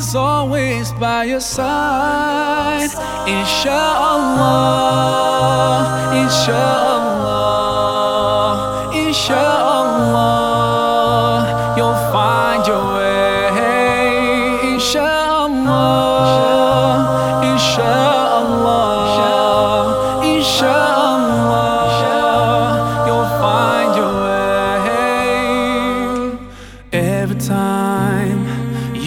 is always by your side. Inshallah, Inshallah, Inshallah, you'll find your way. Inshallah, Inshallah, Inshallah, you'll find your way. Every time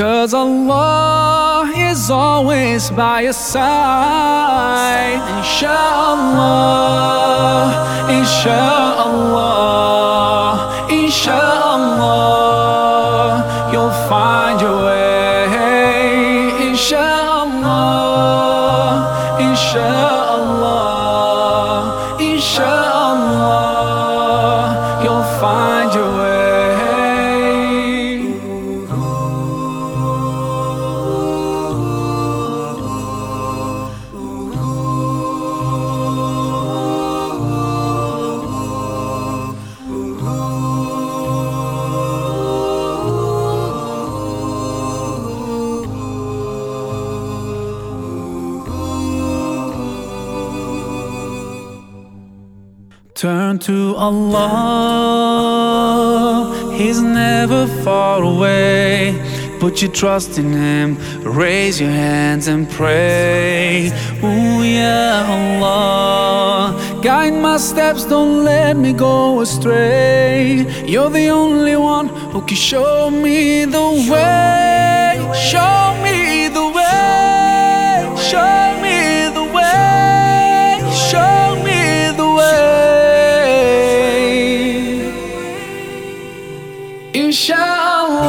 Cause Allah is always by your side. Inshallah, Inshallah, Inshallah, you'll find your way. Inshallah, Inshallah, Inshallah, Turn to Allah, He's never far away. Put your trust in Him, raise your hands and pray. Ooh, yeah, Allah, guide my steps, don't let me go astray. You're the only one who can show me the way. Show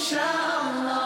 inshallah